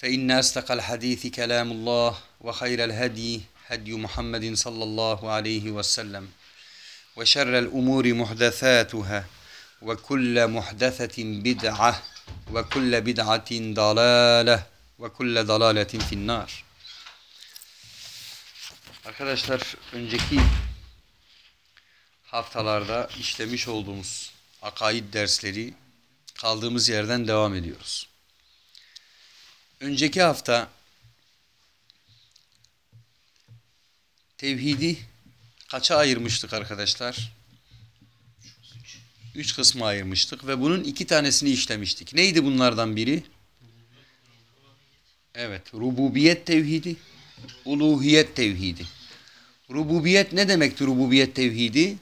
فإن أصدق الحديث كلام الله وخير الهدي هدي محمد صلى الله عليه وسلم وشر الأمور محدثاتها وكل محدثة بدعة وكل بدعة ضلالة وكل ضلالة في النار Arkadaşlar önceki haftalarda işlemiş olduğumuz akaid dersleri kaldığımız yerden devam ediyoruz. Önceki hafta tevhidi kaça ayırmıştık arkadaşlar? Üç kısma ayırmıştık ve bunun iki tanesini işlemiştik. Neydi bunlardan biri? Evet, rububiyet tevhidi, uluhiyet tevhidi. Rububiyet ne demekti rububiyet tevhidi?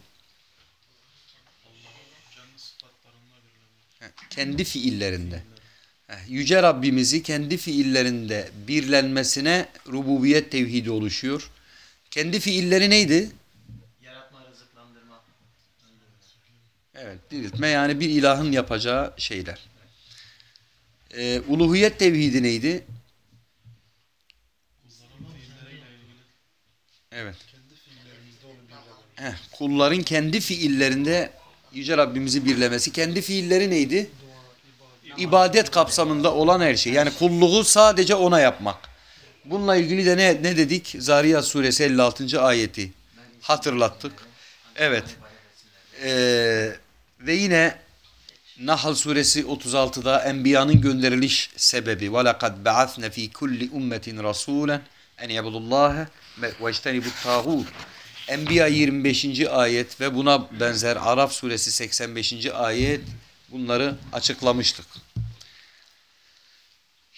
Kendi fiillerinde. Yüce Rabbimizi kendi fiillerinde birlenmesine rububiyet tevhidi oluşuyor. Kendi fiilleri neydi? Yaratma, rızıklandırma. Evet, diriltme yani bir ilahın yapacağı şeyler. Ee, uluhiyet tevhidi neydi? Evet. Heh, kulların kendi fiillerinde Yüce Rabbimizi birlemesi. Kendi fiilleri neydi? İbadet kapsamında olan her şey. Yani kulluğu sadece ona yapmak. Bununla ilgili de ne, ne dedik? Zariyat suresi 56. ayeti hatırlattık. Evet. Ee, ve yine Nahl suresi 36'da Enbiya'nın gönderiliş sebebi وَلَقَدْ بَعَثْنَ ف۪ي كُلِّ اُمَّةٍ رَسُولًا اَنْ يَبُدُ اللّٰهَ وَاجْتَنِبُ الطَّاغُوتِ Enbiya 25. ayet ve buna benzer Araf suresi 85. ayet bunları açıklamıştık.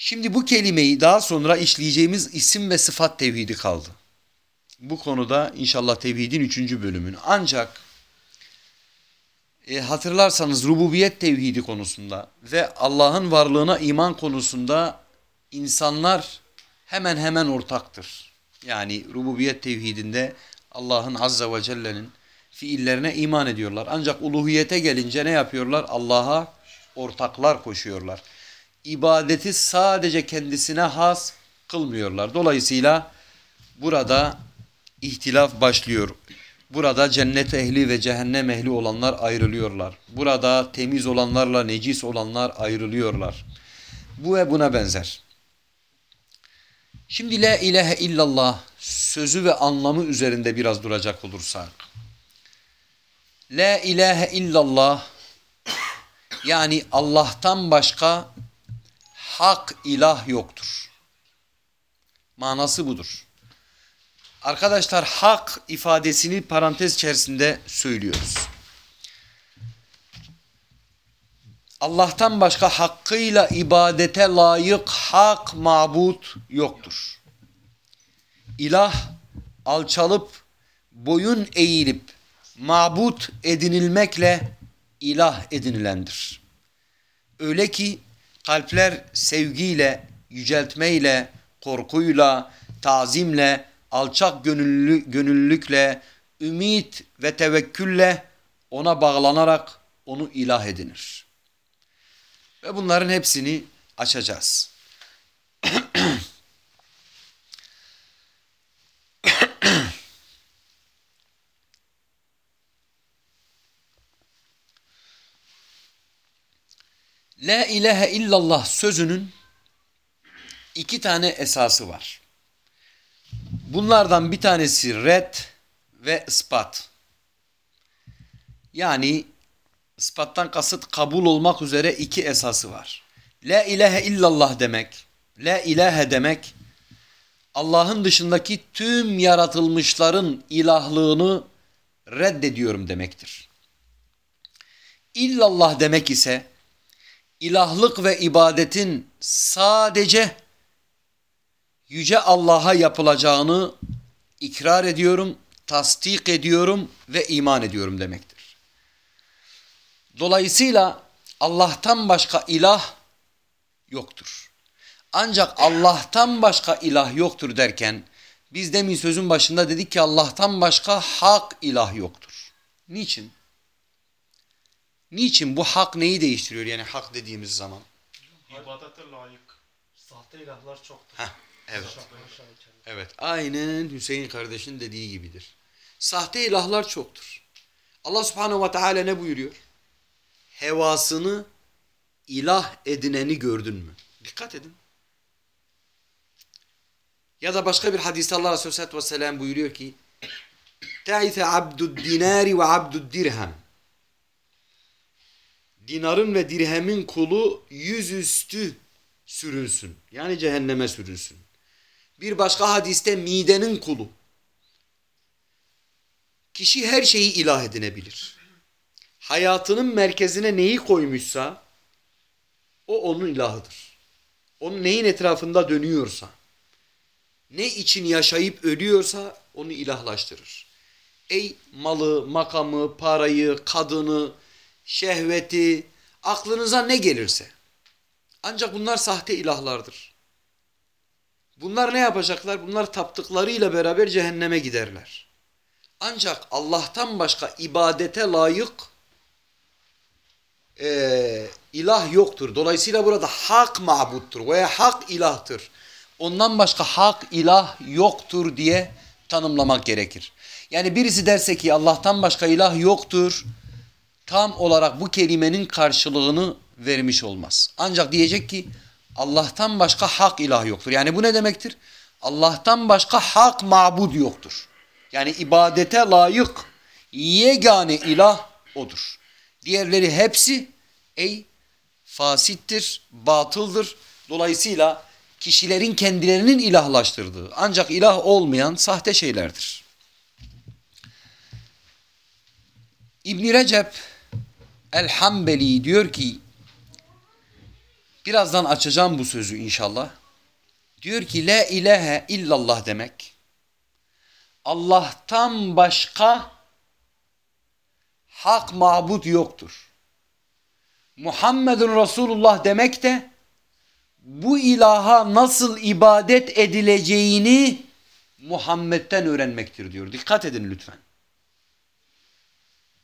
Şimdi bu kelimeyi daha sonra işleyeceğimiz isim ve sıfat tevhidi kaldı. Bu konuda inşallah tevhidin üçüncü bölümün. Ancak e, hatırlarsanız rububiyet tevhidi konusunda ve Allah'ın varlığına iman konusunda insanlar hemen hemen ortaktır. Yani rububiyet tevhidinde Allah'ın azze ve celle'nin fiillerine iman ediyorlar. Ancak uluhiyete gelince ne yapıyorlar? Allah'a ortaklar koşuyorlar. İbadeti sadece kendisine has kılmıyorlar. Dolayısıyla burada ihtilaf başlıyor. Burada cennet ehli ve cehennem ehli olanlar ayrılıyorlar. Burada temiz olanlarla necis olanlar ayrılıyorlar. Bu ve buna benzer. Şimdi la ilahe illallah sözü ve anlamı üzerinde biraz duracak olursak. La ilahe illallah yani Allah'tan başka hak ilah yoktur. Manası budur. Arkadaşlar hak ifadesini parantez içerisinde söylüyoruz. Allah'tan başka hakkıyla ibadete layık hak mabut yoktur. İlah alçalıp boyun eğilip mabut edinilmekle ilah edinilendir. Öyle ki kalpler sevgiyle, yüceltmeyle, korkuyla, tazimle, alçak gönüllü, gönüllülükle, ümit ve tevekkülle ona bağlanarak onu ilah edinir. Ve bunların hepsini açacağız. La ilahe illallah sözünün iki tane esası var. Bunlardan bir tanesi red ve ispat. Yani ispattan kasıt kabul olmak üzere iki esası var. La ilahe illallah demek, la ilahe demek Allah'ın dışındaki tüm yaratılmışların ilahlığını reddediyorum demektir. İllallah demek ise ilahlık ve ibadetin sadece Yüce Allah'a yapılacağını ikrar ediyorum, tasdik ediyorum ve iman ediyorum demektir. Dolayısıyla Allah'tan başka ilah yoktur. Ancak Allah'tan başka ilah yoktur derken biz demin sözün başında dedik ki Allah'tan başka hak ilah yoktur. Niçin? Niçin bu hak neyi değiştiriyor yani hak dediğimiz zaman? İbadete layık. Sahte ilahlar çoktur. Heh, evet. Evet, aynen Hüseyin kardeşin dediği gibidir. Sahte ilahlar çoktur. Allah subhanehu ve teala ne buyuruyor? Hevasını ilah edineni gördün mü? Dikkat edin. Ya da başka bir hadiste Allah Resulü Aleyhisselatü Vesselam buyuruyor ki Te'ise abdud dinari ve abdud dirhem Dinarın ve dirhemin kulu yüzüstü sürünsün. Yani cehenneme sürünsün. Bir başka hadiste midenin kulu. Kişi her şeyi ilah edinebilir. Hayatının merkezine neyi koymuşsa o onun ilahıdır. Onun neyin etrafında dönüyorsa, ne için yaşayıp ölüyorsa onu ilahlaştırır. Ey malı, makamı, parayı, kadını, şehveti, aklınıza ne gelirse. Ancak bunlar sahte ilahlardır. Bunlar ne yapacaklar? Bunlar taptıklarıyla beraber cehenneme giderler. Ancak Allah'tan başka ibadete layık e, ilah yoktur. Dolayısıyla burada hak mabuttur veya hak ilahtır. Ondan başka hak ilah yoktur diye tanımlamak gerekir. Yani birisi derse ki Allah'tan başka ilah yoktur. Tam olarak bu kelimenin karşılığını vermiş olmaz. Ancak diyecek ki Allah'tan başka hak ilah yoktur. Yani bu ne demektir? Allah'tan başka hak mabud yoktur. Yani ibadete layık yegane ilah odur. Diğerleri hepsi ey fasittir, batıldır. Dolayısıyla kişilerin kendilerinin ilahlaştırdığı ancak ilah olmayan sahte şeylerdir. İbn Recep El-Hambeli diyor ki birazdan açacağım bu sözü inşallah. Diyor ki la ilahe illallah demek Allah'tan başka hak mabut yoktur. Muhammedun Resulullah demek de bu ilaha nasıl ibadet edileceğini Muhammed'den öğrenmektir diyor. Dikkat edin lütfen.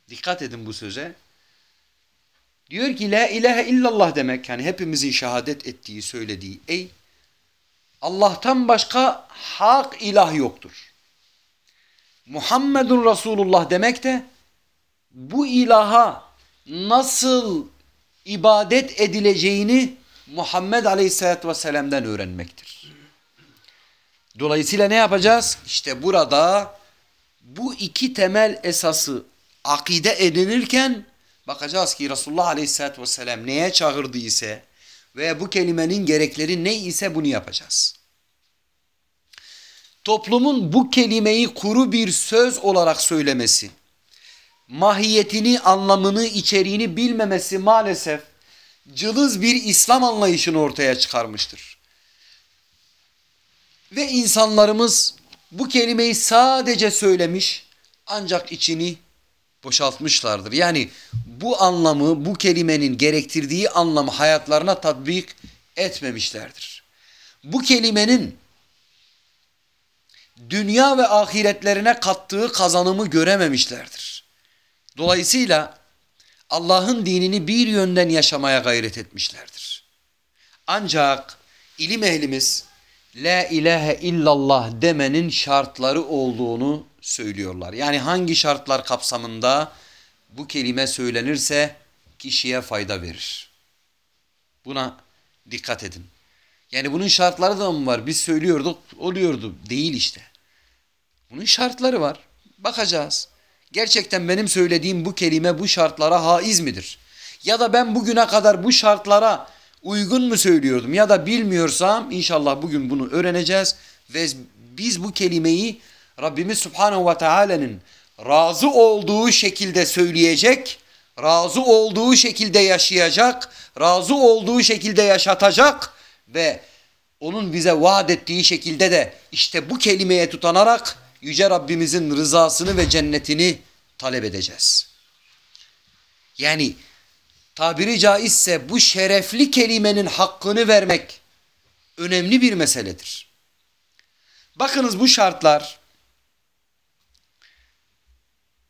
Dikkat edin bu söze. Diyor ki la ilahe illallah demek yani hepimizin şehadet ettiği söylediği ey Allah'tan başka hak ilah yoktur. Muhammedun Resulullah demek de bu ilaha nasıl ibadet edileceğini Muhammed Aleyhisselatü Vesselam'dan öğrenmektir. Dolayısıyla ne yapacağız? İşte burada bu iki temel esası akide edinirken bakacağız ki Resulullah Aleyhisselatü Vesselam neye çağırdı ise ve bu kelimenin gerekleri ne ise bunu yapacağız. Toplumun bu kelimeyi kuru bir söz olarak söylemesi, mahiyetini, anlamını, içeriğini bilmemesi maalesef cılız bir İslam anlayışını ortaya çıkarmıştır. Ve insanlarımız bu kelimeyi sadece söylemiş ancak içini boşaltmışlardır. Yani bu anlamı, bu kelimenin gerektirdiği anlamı hayatlarına tatbik etmemişlerdir. Bu kelimenin dünya ve ahiretlerine kattığı kazanımı görememişlerdir. Dolayısıyla Allah'ın dinini bir yönden yaşamaya gayret etmişlerdir. Ancak ilim ehlimiz La ilahe illallah demenin şartları olduğunu söylüyorlar. Yani hangi şartlar kapsamında bu kelime söylenirse kişiye fayda verir. Buna dikkat edin. Yani bunun şartları da mı var? Biz söylüyorduk, oluyordu. Değil işte. Bunun şartları var. Bakacağız. Gerçekten benim söylediğim bu kelime bu şartlara haiz midir? Ya da ben bugüne kadar bu şartlara uygun mu söylüyordum ya da bilmiyorsam inşallah bugün bunu öğreneceğiz ve biz bu kelimeyi Rabbimiz Subhanahu ve Teala'nın razı olduğu şekilde söyleyecek, razı olduğu şekilde yaşayacak, razı olduğu şekilde yaşatacak ve onun bize vaat ettiği şekilde de işte bu kelimeye tutanarak Yüce Rabbimizin rızasını ve cennetini talep edeceğiz. Yani tabiri caizse bu şerefli kelimenin hakkını vermek önemli bir meseledir. Bakınız bu şartlar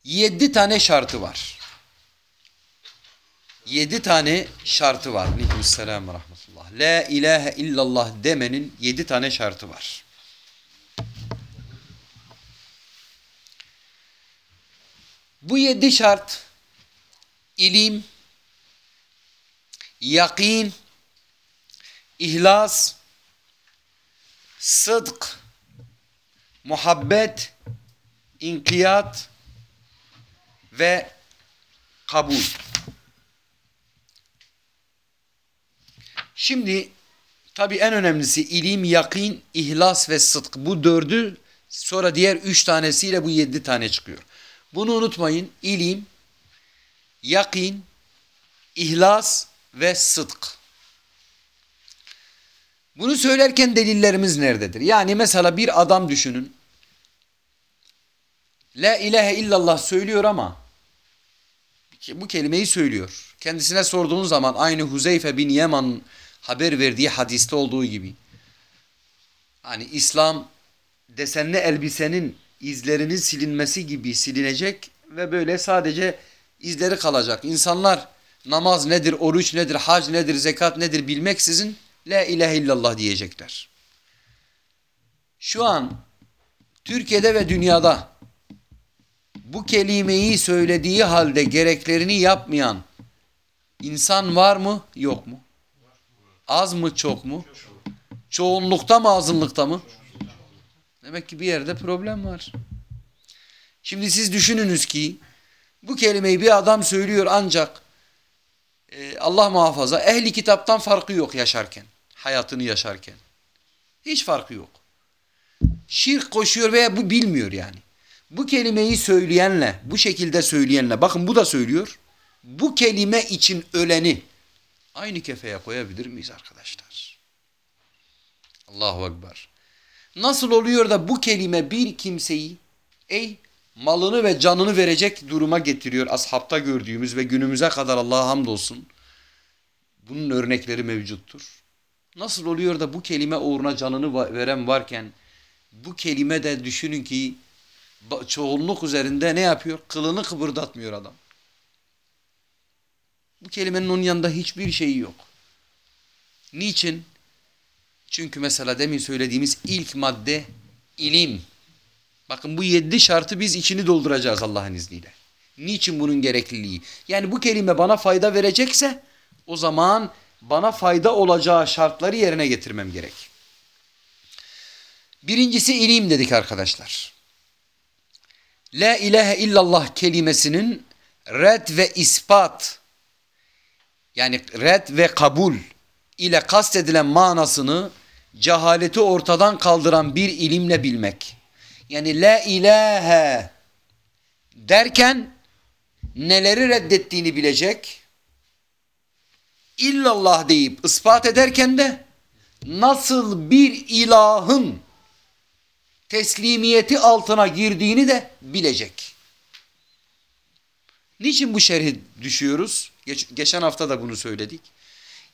yedi tane şartı var. Yedi tane şartı var. Aleykümselam ve rahmetullah. La ilahe illallah demenin yedi tane şartı var. Bu yedi şart ilim, yakin, ihlas, sıdk, muhabbet, inkiyat ve kabul. Şimdi tabi en önemlisi ilim, yakin, ihlas ve sıdk. Bu dördü sonra diğer üç tanesiyle bu yedi tane çıkıyor. Bunu unutmayın. İlim, yakin, ihlas ve sıdk. Bunu söylerken delillerimiz nerededir? Yani mesela bir adam düşünün. La ilahe illallah söylüyor ama bu kelimeyi söylüyor. Kendisine sorduğun zaman aynı Huzeyfe bin Yaman haber verdiği hadiste olduğu gibi. Hani İslam desenli elbisenin izlerinin silinmesi gibi silinecek ve böyle sadece izleri kalacak. İnsanlar namaz nedir, oruç nedir, hac nedir, zekat nedir bilmeksizin La ilahe illallah diyecekler. Şu an Türkiye'de ve dünyada bu kelimeyi söylediği halde gereklerini yapmayan insan var mı yok mu? Az mı çok mu? Çoğunlukta mı azınlıkta mı? Demek ki bir yerde problem var. Şimdi siz düşününüz ki bu kelimeyi bir adam söylüyor ancak e, Allah muhafaza ehli kitaptan farkı yok yaşarken. Hayatını yaşarken. Hiç farkı yok. Şirk koşuyor veya bu bilmiyor yani. Bu kelimeyi söyleyenle, bu şekilde söyleyenle, bakın bu da söylüyor. Bu kelime için öleni aynı kefeye koyabilir miyiz arkadaşlar? Allahu Ekber. Nasıl oluyor da bu kelime bir kimseyi ey malını ve canını verecek duruma getiriyor ashabta gördüğümüz ve günümüze kadar Allah'a hamdolsun. Bunun örnekleri mevcuttur. Nasıl oluyor da bu kelime uğruna canını veren varken bu kelime de düşünün ki çoğunluk üzerinde ne yapıyor? Kılını kıpırdatmıyor adam. Bu kelimenin onun yanında hiçbir şeyi yok. Niçin? Çünkü mesela demin söylediğimiz ilk madde ilim. Bakın bu yedi şartı biz içini dolduracağız Allah'ın izniyle. Niçin bunun gerekliliği? Yani bu kelime bana fayda verecekse o zaman bana fayda olacağı şartları yerine getirmem gerek. Birincisi ilim dedik arkadaşlar. La ilahe illallah kelimesinin red ve ispat yani red ve kabul ile kastedilen manasını cehaleti ortadan kaldıran bir ilimle bilmek. Yani la ilahe derken neleri reddettiğini bilecek. İllallah deyip ispat ederken de nasıl bir ilahın teslimiyeti altına girdiğini de bilecek. Niçin bu şerhi düşüyoruz? Geç, geçen hafta da bunu söyledik.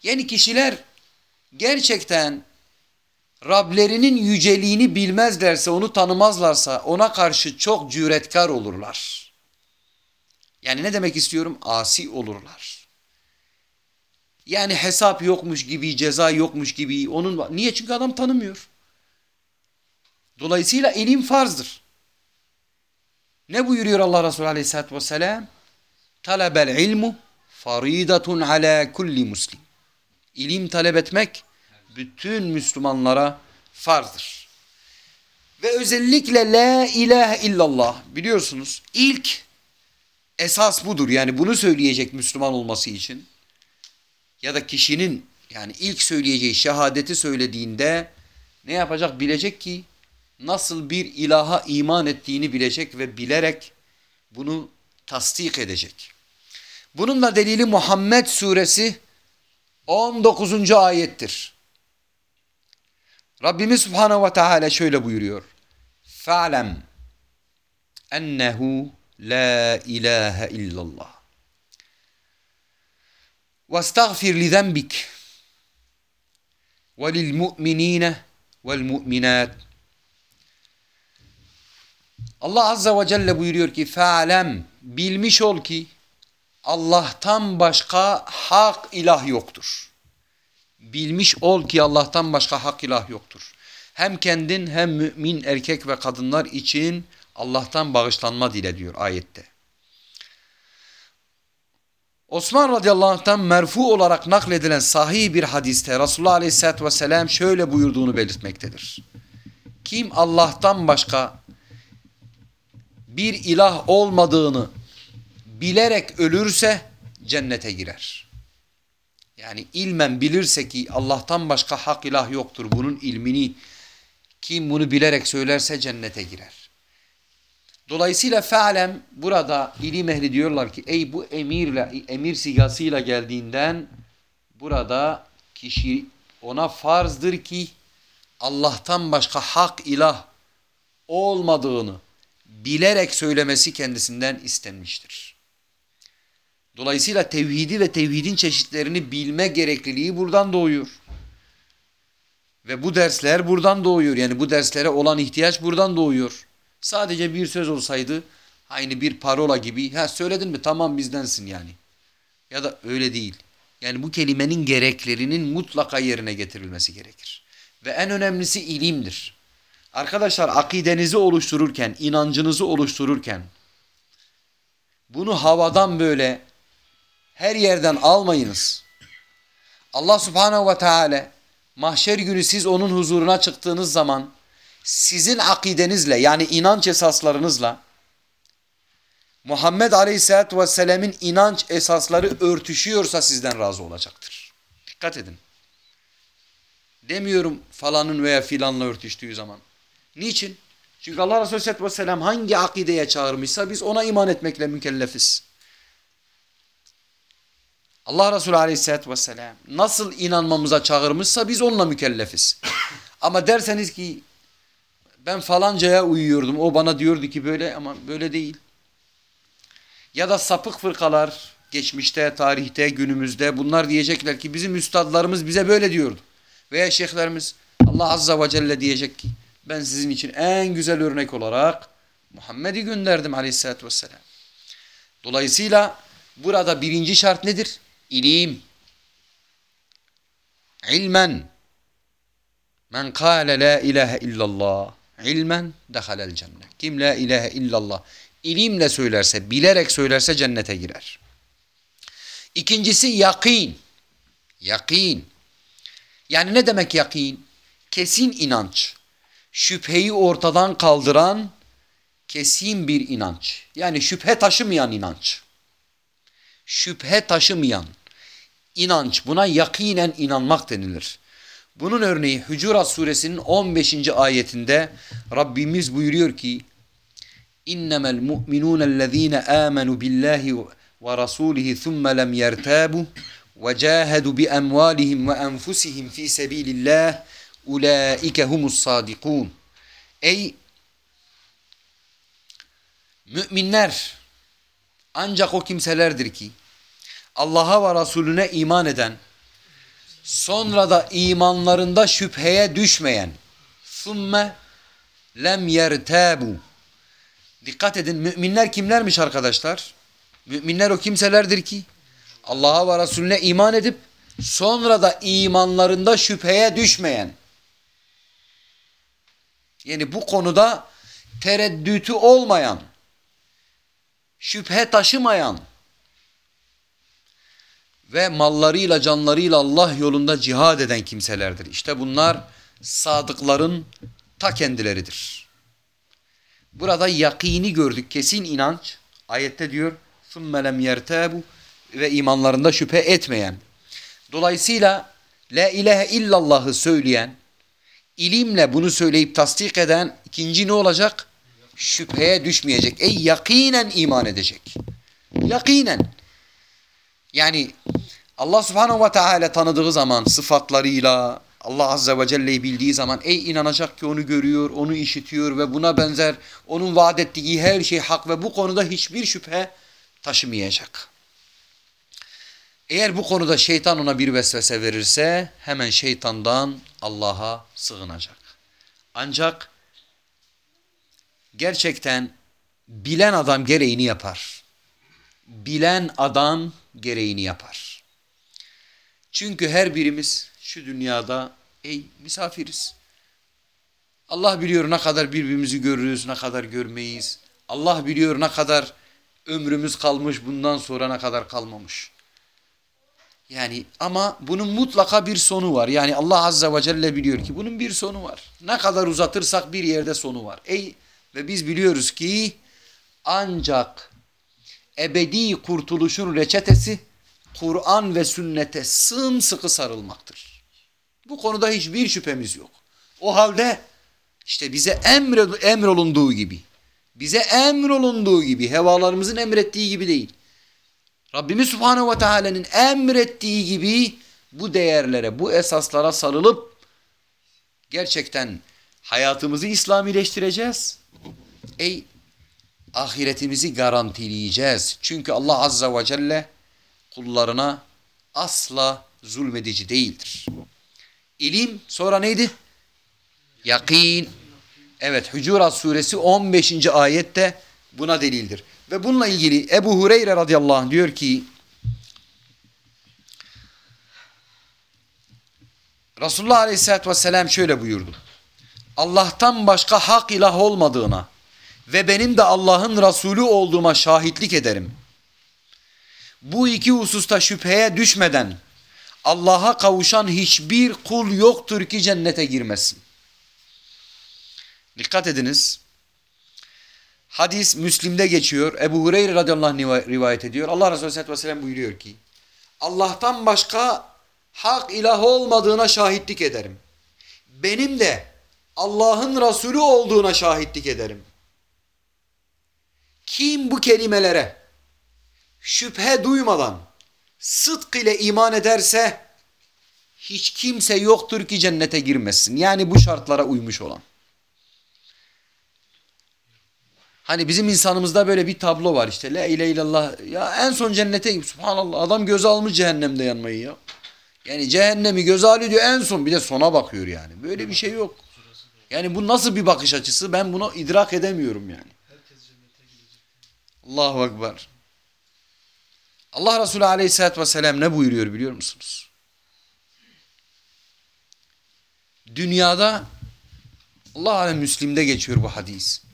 Yani kişiler gerçekten Rablerinin yüceliğini bilmezlerse, onu tanımazlarsa ona karşı çok cüretkar olurlar. Yani ne demek istiyorum? Asi olurlar. Yani hesap yokmuş gibi, ceza yokmuş gibi. Onun Niye? Çünkü adam tanımıyor. Dolayısıyla ilim farzdır. Ne buyuruyor Allah Resulü Aleyhisselatü Vesselam? Talebel ilmu faridatun ala kulli muslim. İlim talep etmek bütün Müslümanlara farzdır. Ve özellikle la ilahe illallah biliyorsunuz ilk esas budur. Yani bunu söyleyecek Müslüman olması için ya da kişinin yani ilk söyleyeceği şehadeti söylediğinde ne yapacak bilecek ki nasıl bir ilaha iman ettiğini bilecek ve bilerek bunu tasdik edecek. Bununla delili Muhammed suresi 19. ayettir. Rabbimiz Subhanahu ve Teala şöyle buyuruyor. Fa'lem ennehu la ilahe illallah. Vestağfir li zenbik ve lil mu'minine vel mu'minat. Allah Azze ve Celle buyuruyor ki Fa'lem bilmiş ol ki Allah'tan başka hak ilah yoktur. Bilmiş ol ki Allah'tan başka hak ilah yoktur. Hem kendin hem mümin erkek ve kadınlar için Allah'tan bağışlanma dile diyor ayette. Osman radıyallahu anh'tan merfu olarak nakledilen sahih bir hadiste Resulullah aleyhissalatü vesselam şöyle buyurduğunu belirtmektedir. Kim Allah'tan başka bir ilah olmadığını bilerek ölürse cennete girer. Yani ilmen bilirse ki Allah'tan başka hak ilah yoktur. Bunun ilmini kim bunu bilerek söylerse cennete girer. Dolayısıyla fealem burada ilim ehli diyorlar ki ey bu emirle emir sigasıyla geldiğinden burada kişi ona farzdır ki Allah'tan başka hak ilah olmadığını bilerek söylemesi kendisinden istenmiştir. Dolayısıyla tevhidi ve tevhidin çeşitlerini bilme gerekliliği buradan doğuyor. Ve bu dersler buradan doğuyor. Yani bu derslere olan ihtiyaç buradan doğuyor. Sadece bir söz olsaydı aynı bir parola gibi ha söyledin mi tamam bizdensin yani. Ya da öyle değil. Yani bu kelimenin gereklerinin mutlaka yerine getirilmesi gerekir. Ve en önemlisi ilimdir. Arkadaşlar akidenizi oluştururken, inancınızı oluştururken bunu havadan böyle her yerden almayınız. Allah subhanehu ve teala mahşer günü siz onun huzuruna çıktığınız zaman sizin akidenizle yani inanç esaslarınızla Muhammed Aleyhisselatü Vesselam'ın inanç esasları örtüşüyorsa sizden razı olacaktır. Dikkat edin. Demiyorum falanın veya filanla örtüştüğü zaman. Niçin? Çünkü Allah Resulü Aleyhisselatü Vesselam hangi akideye çağırmışsa biz ona iman etmekle mükellefiz. Allah Resulü Aleyhisselatü Vesselam nasıl inanmamıza çağırmışsa biz onunla mükellefiz. Ama derseniz ki ben falancaya uyuyordum o bana diyordu ki böyle ama böyle değil. Ya da sapık fırkalar geçmişte, tarihte, günümüzde bunlar diyecekler ki bizim üstadlarımız bize böyle diyordu. Veya şeyhlerimiz Allah Azza ve Celle diyecek ki ben sizin için en güzel örnek olarak Muhammed'i gönderdim aleyhissalatü vesselam. Dolayısıyla burada birinci şart nedir? İlim. İlmen. Men kâle la ilahe illallah. İlmen dehalel cennet. Kim la ilahe illallah. İlimle söylerse, bilerek söylerse cennete girer. İkincisi yakin. Yakin. Yani ne demek yakin? Kesin inanç. Şüpheyi ortadan kaldıran kesin bir inanç. Yani şüphe taşımayan inanç. Şüphe taşımayan inanç. Buna yakinen inanmak denilir. Bunun örneği Hucurat suresinin 15. ayetinde Rabbimiz buyuruyor ki âmenû billâhi ve rasûlihi thumme lem yertâbu ve câhedu bi emvâlihim ve enfusihim fî sebîlillâh ulaike humus sadikun. Ey müminler ancak o kimselerdir ki Allah'a ve Resulüne iman eden sonra da imanlarında şüpheye düşmeyen thumme lem yertabu dikkat edin müminler kimlermiş arkadaşlar müminler o kimselerdir ki Allah'a ve Resulüne iman edip sonra da imanlarında şüpheye düşmeyen yani bu konuda tereddütü olmayan şüphe taşımayan ve mallarıyla canlarıyla Allah yolunda cihad eden kimselerdir. İşte bunlar sadıkların ta kendileridir. Burada yakini gördük, kesin inanç. Ayette diyor, ثُمَّ لَمْ يَرْتَابُ ve imanlarında şüphe etmeyen. Dolayısıyla La ilahe illallah'ı söyleyen, ilimle bunu söyleyip tasdik eden ikinci ne olacak? Şüpheye düşmeyecek. Ey yakinen iman edecek. Yakinen. Yani Allah subhanahu ve teala tanıdığı zaman sıfatlarıyla, Allah Azze ve Celle'yi bildiği zaman ey inanacak ki onu görüyor, onu işitiyor ve buna benzer onun vaat ettiği her şey hak ve bu konuda hiçbir şüphe taşımayacak. Eğer bu konuda şeytan ona bir vesvese verirse hemen şeytandan Allah'a sığınacak. Ancak gerçekten bilen adam gereğini yapar. Bilen adam gereğini yapar. Çünkü her birimiz şu dünyada ey misafiriz. Allah biliyor ne kadar birbirimizi görürüz, ne kadar görmeyiz. Allah biliyor ne kadar ömrümüz kalmış, bundan sonra ne kadar kalmamış. Yani ama bunun mutlaka bir sonu var. Yani Allah Azze ve Celle biliyor ki bunun bir sonu var. Ne kadar uzatırsak bir yerde sonu var. Ey ve biz biliyoruz ki ancak ebedi kurtuluşun reçetesi Kur'an ve sünnete sımsıkı sarılmaktır. Bu konuda hiçbir şüphemiz yok. O halde işte bize emre, emrolunduğu gibi, bize emrolunduğu gibi, hevalarımızın emrettiği gibi değil. Rabbimiz Subhanahu ve Teala'nın emrettiği gibi bu değerlere, bu esaslara sarılıp gerçekten hayatımızı İslamileştireceğiz. Ey ahiretimizi garantileyeceğiz. Çünkü Allah Azza ve Celle kullarına asla zulmedici değildir. İlim sonra neydi? Yakin. Evet Hucurat suresi 15. ayette buna delildir. Ve bununla ilgili Ebu Hureyre radıyallahu anh diyor ki Resulullah aleyhissalatü vesselam şöyle buyurdu. Allah'tan başka hak ilah olmadığına ve benim de Allah'ın Resulü olduğuma şahitlik ederim. Bu iki hususta şüpheye düşmeden Allah'a kavuşan hiçbir kul yoktur ki cennete girmesin. Dikkat ediniz. Hadis Müslim'de geçiyor. Ebu Hureyre radıyallahu anh rivayet ediyor. Allah Resulü aleyhissalatü vesselam buyuruyor ki Allah'tan başka hak ilah olmadığına şahitlik ederim. Benim de Allah'ın Resulü olduğuna şahitlik ederim. Kim bu kelimelere şüphe duymadan sıdk ile iman ederse hiç kimse yoktur ki cennete girmesin. Yani bu şartlara uymuş olan. Hani bizim insanımızda böyle bir tablo var işte. La ilahe illallah. Ya en son cennete gibi. Subhanallah. Adam göze almış cehennemde yanmayı ya. Yani cehennemi göze alıyor diyor en son. Bir de sona bakıyor yani. Böyle bir şey yok. Yani bu nasıl bir bakış açısı? Ben bunu idrak edemiyorum yani. Allahu Ekber. Allah Resulü Aleyhisselatü Vesselam ne buyuruyor biliyor musunuz? Dünyada Allah alem Müslim'de geçiyor bu hadis.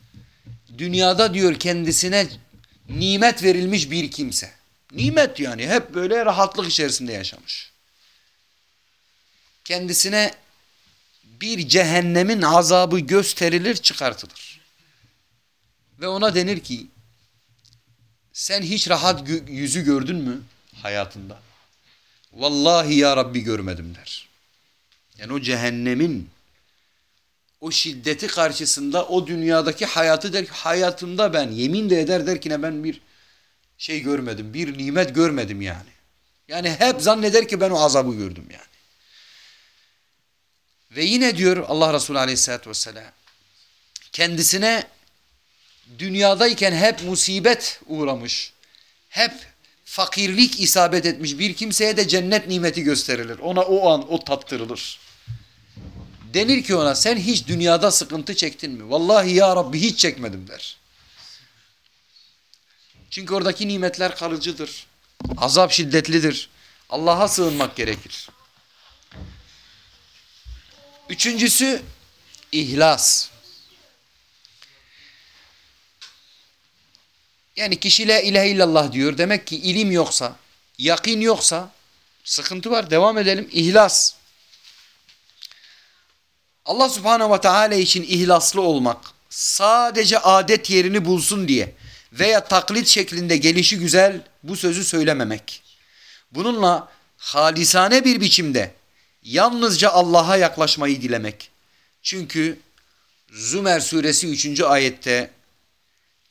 Dünyada diyor kendisine nimet verilmiş bir kimse. Nimet yani hep böyle rahatlık içerisinde yaşamış. Kendisine bir cehennemin azabı gösterilir çıkartılır. Ve ona denir ki sen hiç rahat yüzü gördün mü hayatında? Vallahi ya Rabbi görmedim der. Yani o cehennemin o şiddeti karşısında o dünyadaki hayatı der ki hayatımda ben yemin de eder der ki ben bir şey görmedim. Bir nimet görmedim yani. Yani hep zanneder ki ben o azabı gördüm yani. Ve yine diyor Allah Resulü Aleyhisselatü Vesselam kendisine dünyadayken hep musibet uğramış, hep fakirlik isabet etmiş bir kimseye de cennet nimeti gösterilir. Ona o an o tattırılır. Denir ki ona sen hiç dünyada sıkıntı çektin mi? Vallahi ya Rabbi hiç çekmedim der. Çünkü oradaki nimetler kalıcıdır. Azap şiddetlidir. Allah'a sığınmak gerekir. Üçüncüsü ihlas. Yani kişi la ilahe illallah diyor. Demek ki ilim yoksa, yakin yoksa sıkıntı var. Devam edelim. İhlas. Allah subhanehu ve teala için ihlaslı olmak sadece adet yerini bulsun diye veya taklit şeklinde gelişi güzel bu sözü söylememek. Bununla halisane bir biçimde yalnızca Allah'a yaklaşmayı dilemek. Çünkü Zümer suresi 3. ayette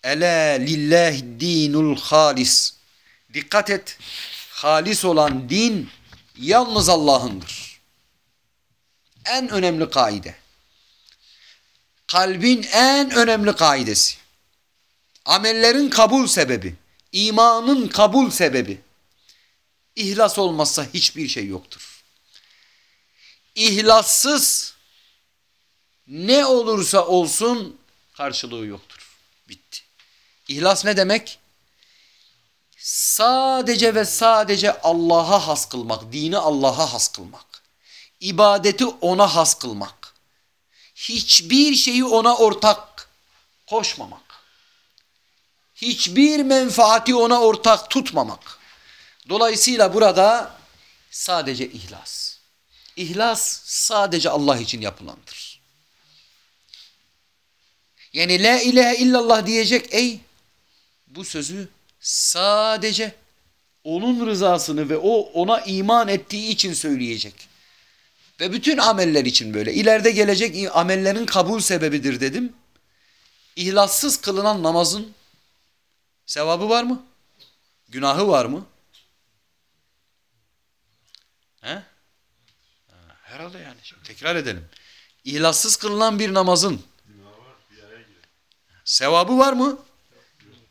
Ela lillahi dinul halis. Dikkat et. Halis olan din yalnız Allah'ındır. En önemli kaide. Kalbin en önemli kaidesi. Amellerin kabul sebebi. imanın kabul sebebi. İhlas olmazsa hiçbir şey yoktur. İhlassız ne olursa olsun karşılığı yoktur. Bitti. İhlas ne demek? Sadece ve sadece Allah'a has kılmak, dini Allah'a has kılmak. İbadeti ona has kılmak. Hiçbir şeyi ona ortak koşmamak. Hiçbir menfaati ona ortak tutmamak. Dolayısıyla burada sadece ihlas. İhlas sadece Allah için yapılandır. Yani la ilahe illallah diyecek ey bu sözü sadece onun rızasını ve o ona iman ettiği için söyleyecek. Ve bütün ameller için böyle. İleride gelecek amellerin kabul sebebidir dedim. İhlassız kılınan namazın sevabı var mı? Günahı var mı? He? Ha, Herhalde yani. Şimdi tekrar edelim. İhlassız kılınan bir namazın sevabı var mı?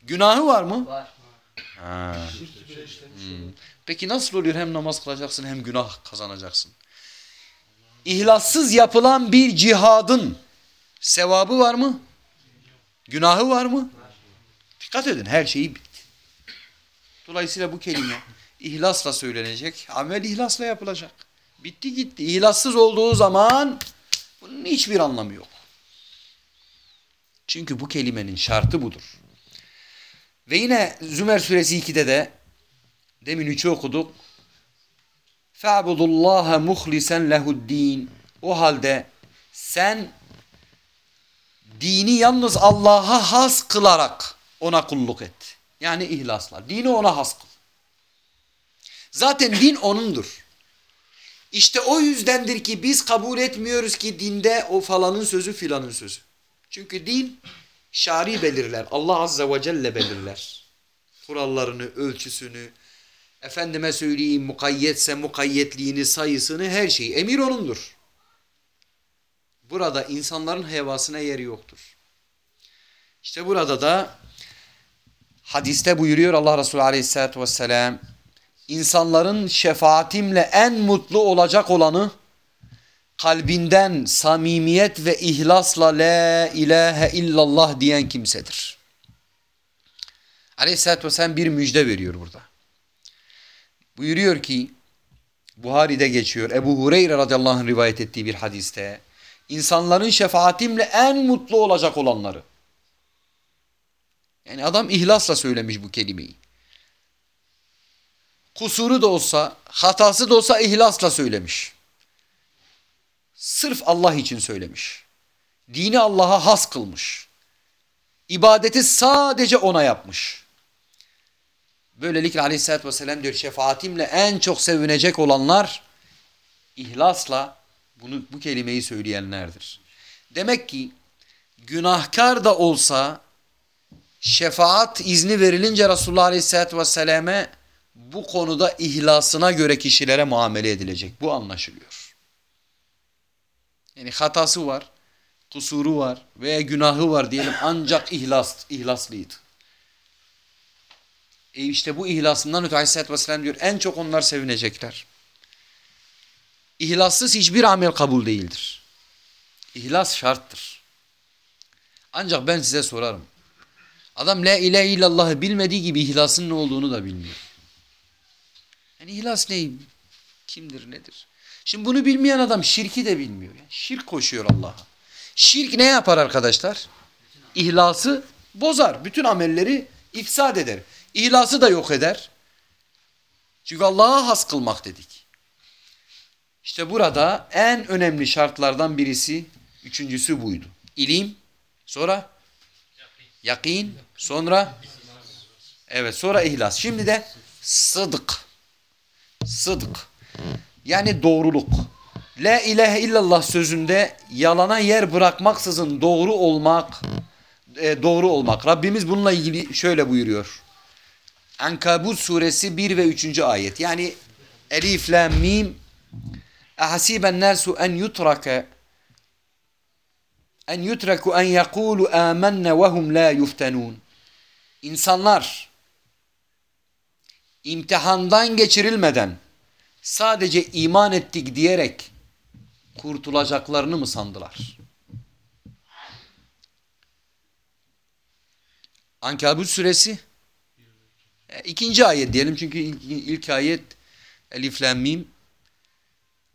Günahı var mı? Var. Ha. Hmm. Peki nasıl oluyor hem namaz kılacaksın hem günah kazanacaksın? İhlassız yapılan bir cihadın sevabı var mı? Günahı var mı? Dikkat edin her şeyi bitti. Dolayısıyla bu kelime ihlasla söylenecek, amel ihlasla yapılacak. Bitti gitti. İhlassız olduğu zaman bunun hiçbir anlamı yok. Çünkü bu kelimenin şartı budur. Ve yine suresi 2'de de demin 3'ü okuduk. Fe'budullaha muhlisen lehuddin. O halde sen dini yalnız Allah'a has kılarak ona kulluk et. Yani ihlasla. Dini ona has kıl. Zaten din onundur. İşte o yüzdendir ki biz kabul etmiyoruz ki dinde o falanın sözü filanın sözü. Çünkü din şari belirler. Allah Azze ve Celle belirler. Kurallarını, ölçüsünü, efendime söyleyeyim mukayyetse mukayyetliğini, sayısını, her şeyi. Emir onundur. Burada insanların hevasına yeri yoktur. İşte burada da hadiste buyuruyor Allah Resulü Aleyhisselatü Vesselam insanların şefaatimle en mutlu olacak olanı kalbinden samimiyet ve ihlasla la ilahe illallah diyen kimsedir. Aleyhisselatü Vesselam bir müjde veriyor burada. Buyuruyor ki Buhari'de geçiyor Ebu Hureyre radıyallahu anh rivayet ettiği bir hadiste insanların şefaatimle en mutlu olacak olanları. Yani adam ihlasla söylemiş bu kelimeyi. Kusuru da olsa, hatası da olsa ihlasla söylemiş. Sırf Allah için söylemiş. Dini Allah'a has kılmış. İbadeti sadece ona yapmış. Böylelikle aleyhissalatü vesselam diyor şefaatimle en çok sevinecek olanlar ihlasla bunu, bu kelimeyi söyleyenlerdir. Demek ki günahkar da olsa şefaat izni verilince Resulullah aleyhissalatü vesselam'e bu konuda ihlasına göre kişilere muamele edilecek. Bu anlaşılıyor. Yani hatası var, kusuru var veya günahı var diyelim ancak ihlas, ihlaslıydı. E işte bu ihlasından ötürü Aleyhisselatü Vesselam diyor en çok onlar sevinecekler. İhlassız hiçbir amel kabul değildir. İhlas şarttır. Ancak ben size sorarım. Adam la ilahe illallah'ı bilmediği gibi ihlasın ne olduğunu da bilmiyor. Yani ihlas ne? Kimdir nedir? Şimdi bunu bilmeyen adam şirki de bilmiyor. Yani şirk koşuyor Allah'a. Şirk ne yapar arkadaşlar? İhlası bozar. Bütün amelleri ifsad eder. İhlası da yok eder. Çünkü Allah'a has kılmak dedik. İşte burada en önemli şartlardan birisi, üçüncüsü buydu. İlim, sonra yakin, sonra evet sonra ihlas. Şimdi de sıdık. Sıdık. Yani doğruluk. La ilahe illallah sözünde yalana yer bırakmaksızın doğru olmak, e, doğru olmak. Rabbimiz bununla ilgili şöyle buyuruyor. Ankabut suresi 1 ve 3. ayet. Yani Elif, Lam, Mim Ehasiben nasu en yutrake en yutreku en yekulu amenne ve hum la yuftenun. İnsanlar imtihandan geçirilmeden sadece iman ettik diyerek kurtulacaklarını mı sandılar? Ankabut suresi ikinci ayet diyelim çünkü ilk, ilk ayet Elif Lam Mim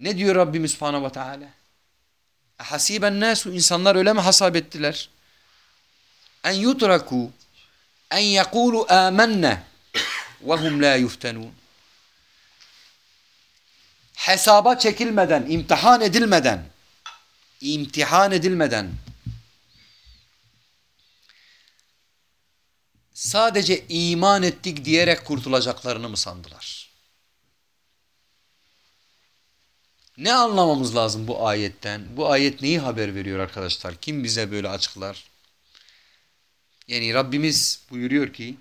ne diyor Rabbimiz Subhanahu ve Teala? Hasiben nasu insanlar öyle mi hasap ettiler? En yutraku en yekulu amenne ve hum la yuftenun. Hesaba çekilmeden, imtihan edilmeden, imtihan edilmeden sadece iman ettik diyerek kurtulacaklarını mı sandılar? Ne anlamamız lazım bu ayetten? Bu ayet neyi haber veriyor arkadaşlar? Kim bize böyle açıklar? Yani Rabbimiz buyuruyor ki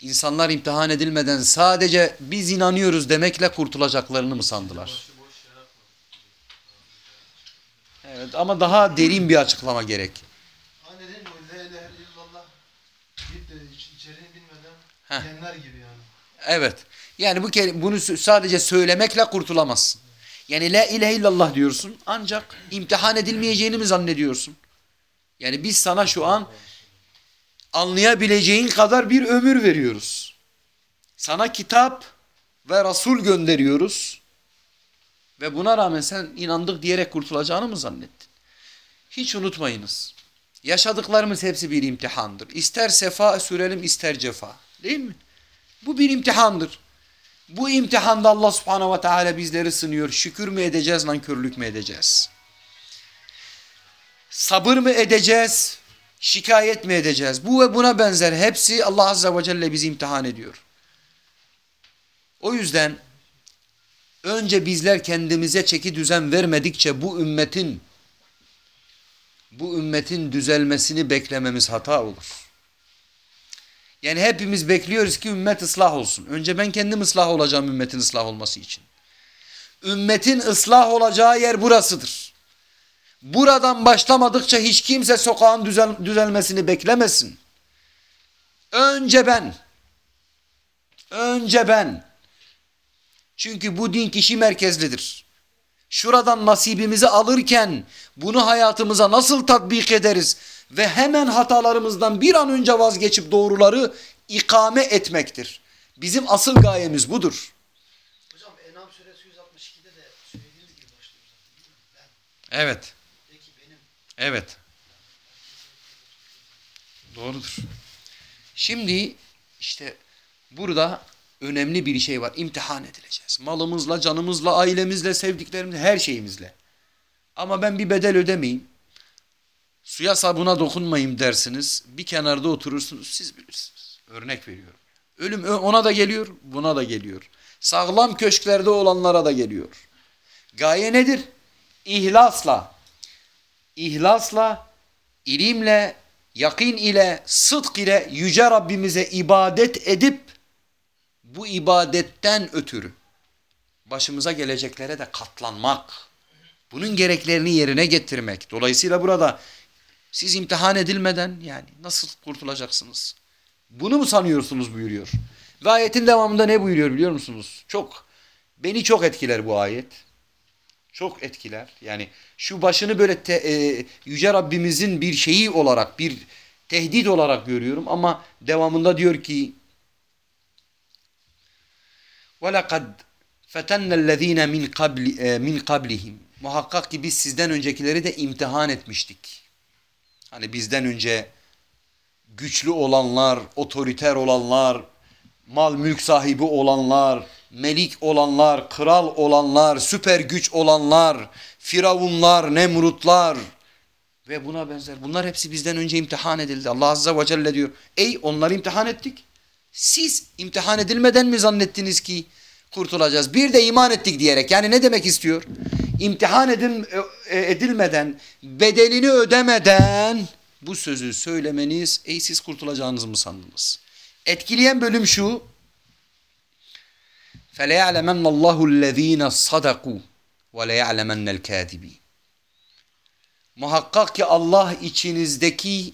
insanlar imtihan edilmeden sadece biz inanıyoruz demekle kurtulacaklarını mı sandılar? Evet ama daha derin bir açıklama gerek. Hani dedim bu la ilahe illallah deyip de iç, içeriğini bilmeden Heh. gibi yani. Evet. Yani bu bunu sadece söylemekle kurtulamazsın. Yani la ilahe illallah diyorsun ancak imtihan edilmeyeceğini mi zannediyorsun? Yani biz sana şu an anlayabileceğin kadar bir ömür veriyoruz. Sana kitap ve Resul gönderiyoruz. Ve buna rağmen sen inandık diyerek kurtulacağını mı zannettin? Hiç unutmayınız. Yaşadıklarımız hepsi bir imtihandır. İster sefa sürelim ister cefa. Değil mi? Bu bir imtihandır. Bu imtihanda Allah subhanehu ve teala bizleri sınıyor. Şükür mü edeceğiz, nankörlük mü edeceğiz? Sabır mı edeceğiz, şikayet mi edeceğiz? Bu ve buna benzer hepsi Allah azze ve celle bizi imtihan ediyor. O yüzden önce bizler kendimize çeki düzen vermedikçe bu ümmetin bu ümmetin düzelmesini beklememiz hata olur. Yani hepimiz bekliyoruz ki ümmet ıslah olsun. Önce ben kendim ıslah olacağım ümmetin ıslah olması için. Ümmetin ıslah olacağı yer burasıdır. Buradan başlamadıkça hiç kimse sokağın düzel düzelmesini beklemesin. Önce ben. Önce ben. Çünkü bu din kişi merkezlidir. Şuradan nasibimizi alırken bunu hayatımıza nasıl tatbik ederiz ve hemen hatalarımızdan bir an önce vazgeçip doğruları ikame etmektir. Bizim asıl gayemiz budur. Hocam Enam suresi 162'de de söylediğiniz gibi başlıyor zaten. Evet, peki benim evet. Doğrudur. Şimdi işte burada önemli bir şey var. İmtihan edileceğiz. Malımızla, canımızla, ailemizle, sevdiklerimizle, her şeyimizle. Ama ben bir bedel ödemeyeyim. Suya sabuna dokunmayayım dersiniz. Bir kenarda oturursunuz. Siz bilirsiniz. Örnek veriyorum. Ölüm ona da geliyor, buna da geliyor. Sağlam köşklerde olanlara da geliyor. Gaye nedir? İhlasla. İhlasla, ilimle, yakin ile, sıdk ile yüce Rabbimize ibadet edip bu ibadetten ötürü başımıza geleceklere de katlanmak. Bunun gereklerini yerine getirmek. Dolayısıyla burada siz imtihan edilmeden yani nasıl kurtulacaksınız? Bunu mu sanıyorsunuz buyuruyor. Ve ayetin devamında ne buyuruyor biliyor musunuz? Çok beni çok etkiler bu ayet. Çok etkiler. Yani şu başını böyle te, e, yüce Rabbimizin bir şeyi olarak, bir tehdit olarak görüyorum ama devamında diyor ki وَلَقَدْ فَتَنَّ الَّذ۪ينَ مِنْ, قبل, e, min قَبْلِهِمْ Muhakkak ki biz sizden öncekileri de imtihan etmiştik. Hani bizden önce güçlü olanlar, otoriter olanlar, mal mülk sahibi olanlar, melik olanlar, kral olanlar, süper güç olanlar, firavunlar, nemrutlar ve buna benzer. Bunlar hepsi bizden önce imtihan edildi. Allah Azze ve Celle diyor. Ey onları imtihan ettik. Siz imtihan edilmeden mi zannettiniz ki kurtulacağız? Bir de iman ettik diyerek. Yani ne demek istiyor? İmtihan edil, e, edilmeden, bedelini ödemeden bu sözü söylemeniz, ey siz kurtulacağınızı mı sandınız? Etkileyen bölüm şu. فَلَيَعْلَمَنَّ اللّٰهُ الَّذ۪ينَ صَدَقُوا ve leya'lemennel kâzibîn. Muhakkak ki Allah içinizdeki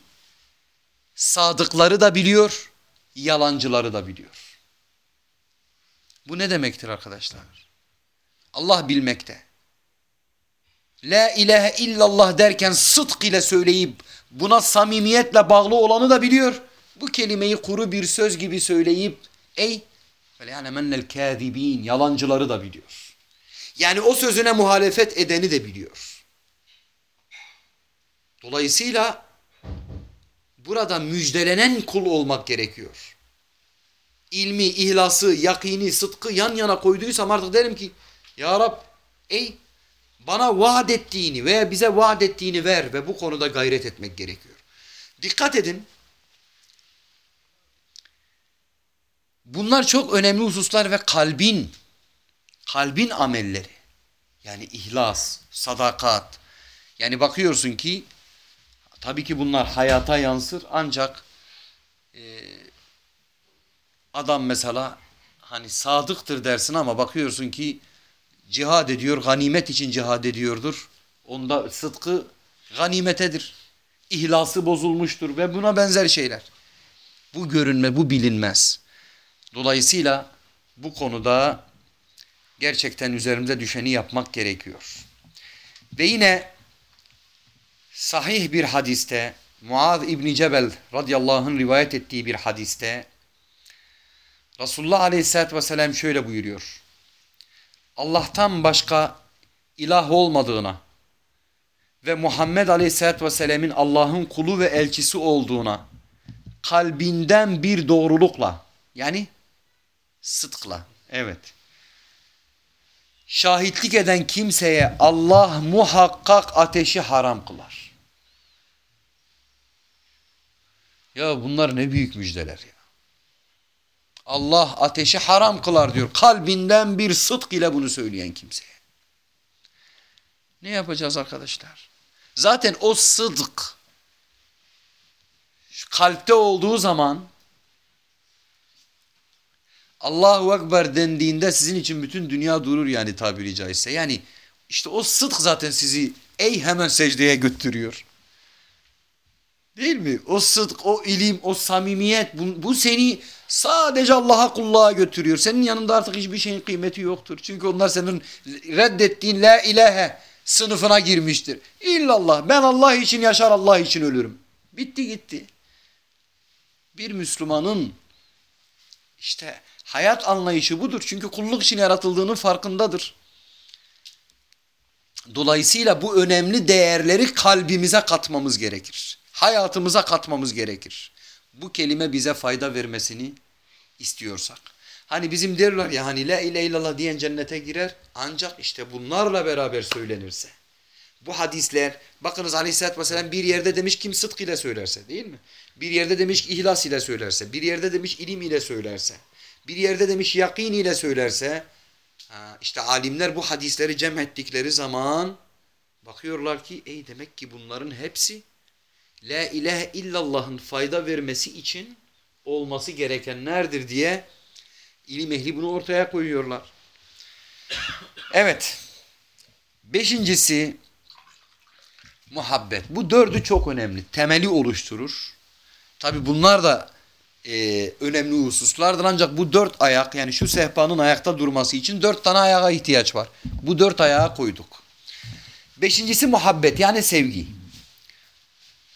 sadıkları da biliyor, yalancıları da biliyor. Bu ne demektir arkadaşlar? Allah bilmekte. La ilahe illallah derken sıdk ile söyleyip buna samimiyetle bağlı olanı da biliyor. Bu kelimeyi kuru bir söz gibi söyleyip ey فَلَيَعْلَمَنَّ الْكَاذِب۪ينَ Yalancıları da biliyor. Yani o sözüne muhalefet edeni de biliyor. Dolayısıyla burada müjdelenen kul olmak gerekiyor. İlmi, ihlası, yakini, sıdkı yan yana koyduysam artık derim ki Ya Rab ey bana vaat ettiğini veya bize vaat ettiğini ver ve bu konuda gayret etmek gerekiyor. Dikkat edin. Bunlar çok önemli hususlar ve kalbin kalbin amelleri. Yani ihlas, sadakat. Yani bakıyorsun ki tabii ki bunlar hayata yansır ancak e, adam mesela hani sadıktır dersin ama bakıyorsun ki cihad ediyor, ganimet için cihad ediyordur. Onda sıdkı ganimetedir. İhlası bozulmuştur ve buna benzer şeyler. Bu görünme, bu bilinmez. Dolayısıyla bu konuda gerçekten üzerimize düşeni yapmak gerekiyor. Ve yine sahih bir hadiste Muaz İbni Cebel radıyallahu rivayet ettiği bir hadiste Resulullah aleyhissalatü vesselam şöyle buyuruyor. Allah'tan başka ilah olmadığına ve Muhammed aleyhissalatü vesselam'ın Allah'ın kulu ve elçisi olduğuna kalbinden bir doğrulukla yani sıdkla evet şahitlik eden kimseye Allah muhakkak ateşi haram kılar. Ya bunlar ne büyük müjdeler ya. Allah ateşi haram kılar diyor. Kalbinden bir sıdk ile bunu söyleyen kimseye. Ne yapacağız arkadaşlar? Zaten o sıdk kalpte olduğu zaman Allahu Ekber dendiğinde sizin için bütün dünya durur yani tabiri caizse. Yani işte o sıdk zaten sizi ey hemen secdeye götürüyor. Değil mi? O sıdk, o ilim, o samimiyet bu, bu seni sadece Allah'a kulluğa götürüyor. Senin yanında artık hiçbir şeyin kıymeti yoktur. Çünkü onlar senin reddettiğin la ilahe sınıfına girmiştir. İllallah ben Allah için yaşar Allah için ölürüm. Bitti gitti. Bir Müslümanın işte hayat anlayışı budur. Çünkü kulluk için yaratıldığının farkındadır. Dolayısıyla bu önemli değerleri kalbimize katmamız gerekir. Hayatımıza katmamız gerekir. Bu kelime bize fayda vermesini istiyorsak. Hani bizim derler ya hani la ilahe illallah diyen cennete girer ancak işte bunlarla beraber söylenirse. Bu hadisler bakınız aleyhissalatü vesselam bir yerde demiş kim sıdk ile söylerse değil mi? Bir yerde demiş ihlas ile söylerse, bir yerde demiş ilim ile söylerse, bir yerde demiş yakin ile söylerse işte alimler bu hadisleri cem ettikleri zaman bakıyorlar ki ey demek ki bunların hepsi La ilahe illallah'ın fayda vermesi için olması gerekenlerdir diye ilim ehli bunu ortaya koyuyorlar. Evet. Beşincisi muhabbet. Bu dördü çok önemli. Temeli oluşturur. Tabi bunlar da e, önemli hususlardır ancak bu dört ayak yani şu sehpanın ayakta durması için dört tane ayağa ihtiyaç var. Bu dört ayağa koyduk. Beşincisi muhabbet yani sevgi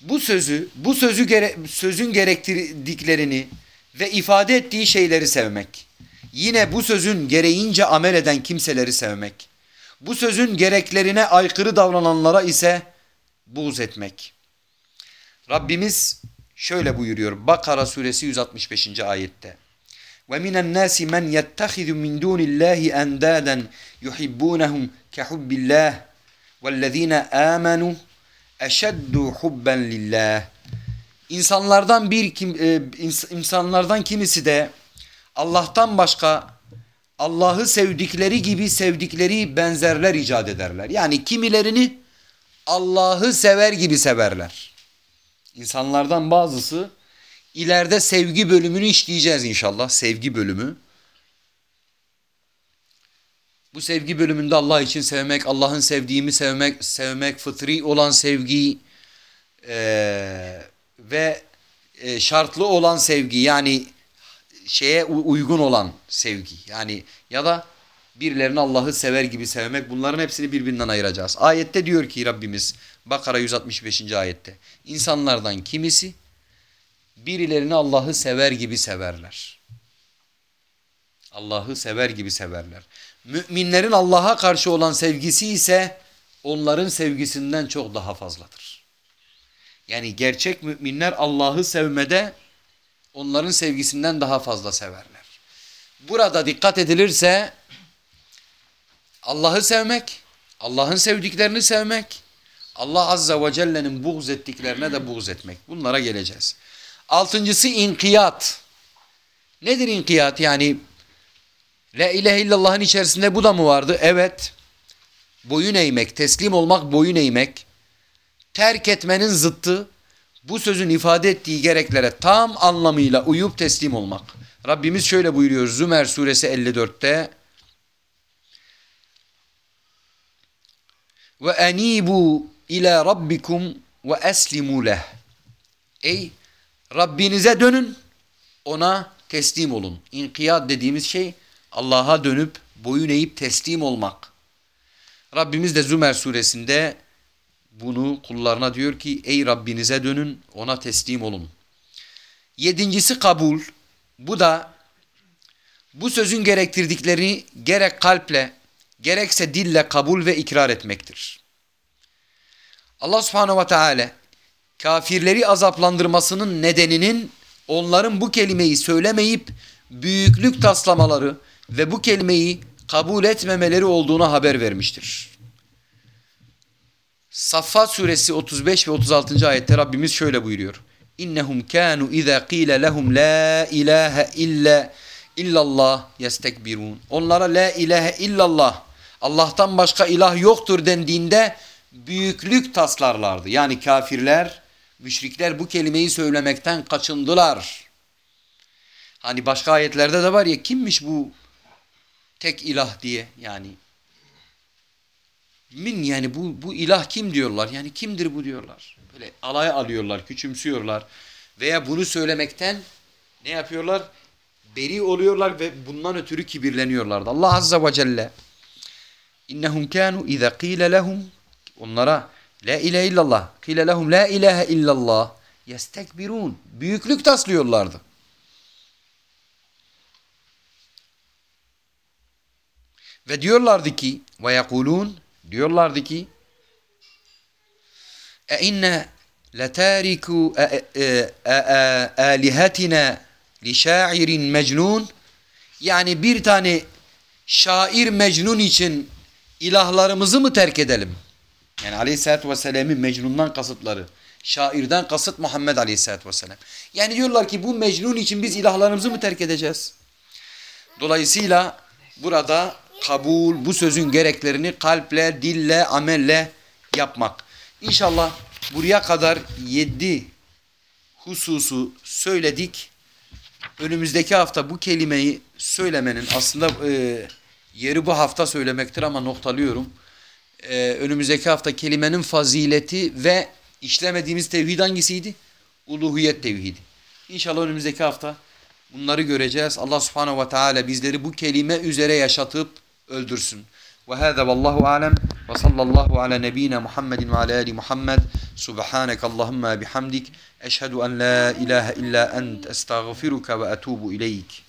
bu sözü, bu sözü gere sözün gerektirdiklerini ve ifade ettiği şeyleri sevmek. Yine bu sözün gereğince amel eden kimseleri sevmek. Bu sözün gereklerine aykırı davrananlara ise buğz etmek. Rabbimiz şöyle buyuruyor Bakara suresi 165. ayette. Ve minen nasi men yettehizu min dunillahi endaden yuhibbunahum kehubbillah vellezine amenu eşeddu hubben lillah. İnsanlardan bir kim, e, insanlardan kimisi de Allah'tan başka Allah'ı sevdikleri gibi sevdikleri benzerler icat ederler. Yani kimilerini Allah'ı sever gibi severler. İnsanlardan bazısı ileride sevgi bölümünü işleyeceğiz inşallah. Sevgi bölümü. Bu sevgi bölümünde Allah için sevmek, Allah'ın sevdiğimi sevmek, sevmek, fıtri olan sevgi eee, ve e, şartlı olan sevgi yani şeye uygun olan sevgi. Yani ya da birilerini Allah'ı sever gibi sevmek bunların hepsini birbirinden ayıracağız. Ayette diyor ki Rabbimiz Bakara 165. ayette insanlardan kimisi birilerini Allah'ı sever gibi severler. Allah'ı sever gibi severler. Müminlerin Allah'a karşı olan sevgisi ise onların sevgisinden çok daha fazladır. Yani gerçek müminler Allah'ı sevmede onların sevgisinden daha fazla severler. Burada dikkat edilirse Allah'ı sevmek, Allah'ın sevdiklerini sevmek, Allah Azze ve Celle'nin buğz ettiklerine de buğz etmek. Bunlara geleceğiz. Altıncısı inkiyat. Nedir inkiyat? Yani La ilahe illallah'ın içerisinde bu da mı vardı? Evet. Boyun eğmek, teslim olmak, boyun eğmek. Terk etmenin zıttı bu sözün ifade ettiği gereklere tam anlamıyla uyup teslim olmak. Rabbimiz şöyle buyuruyor Zümer suresi 54'te ve enibu ila rabbikum ve eslimu leh. Ey Rabbinize dönün ona teslim olun. İnkiyat dediğimiz şey Allah'a dönüp boyun eğip teslim olmak. Rabbimiz de Zümer suresinde bunu kullarına diyor ki ey Rabbinize dönün ona teslim olun. Yedincisi kabul. Bu da bu sözün gerektirdiklerini gerek kalple gerekse dille kabul ve ikrar etmektir. Allah subhanehu ve teala kafirleri azaplandırmasının nedeninin onların bu kelimeyi söylemeyip büyüklük taslamaları ve bu kelimeyi kabul etmemeleri olduğuna haber vermiştir. Saffat suresi 35 ve 36. ayette Rabbimiz şöyle buyuruyor. İnnehum kanu iza qila lehum la ilahe illa illallah yestekbirun. Onlara la ilahe illallah Allah'tan başka ilah yoktur dendiğinde büyüklük taslarlardı. Yani kafirler, müşrikler bu kelimeyi söylemekten kaçındılar. Hani başka ayetlerde de var ya kimmiş bu tek ilah diye yani min yani bu bu ilah kim diyorlar? Yani kimdir bu diyorlar. Böyle alaya alıyorlar, küçümsüyorlar veya bunu söylemekten ne yapıyorlar? Beri oluyorlar ve bundan ötürü kibirleniyorlardı. Allah azze ve celle innehum kanu iza qila lehum onlara la ilahe illallah qila lehum la ilahe illallah yestekbirun büyüklük taslıyorlardı. Ve diyorlardı ki ve yekulun diyorlardı ki e inne letariku alihatina li şairin mecnun yani bir tane şair mecnun için ilahlarımızı mı terk edelim? Yani aleyhissalatü vesselam'ın mecnundan kasıtları. Şairden kasıt Muhammed aleyhissalatü vesselam. Yani diyorlar ki bu mecnun için biz ilahlarımızı mı terk edeceğiz? Dolayısıyla burada kabul, bu sözün gereklerini kalple, dille, amelle yapmak. İnşallah buraya kadar yedi hususu söyledik. Önümüzdeki hafta bu kelimeyi söylemenin aslında e, yeri bu hafta söylemektir ama noktalıyorum. E, önümüzdeki hafta kelimenin fazileti ve işlemediğimiz tevhid hangisiydi? Uluhiyet tevhidi. İnşallah önümüzdeki hafta bunları göreceğiz. Allah subhanehu ve teala bizleri bu kelime üzere yaşatıp öldürsün. Ve hâzâ vallahu alem ve sallallahu ala nebina Muhammedin ve ala ali Muhammed subhanek Allahümme bihamdik eşhedü en la ilahe illa ent estağfiruka ve etubu ileyk.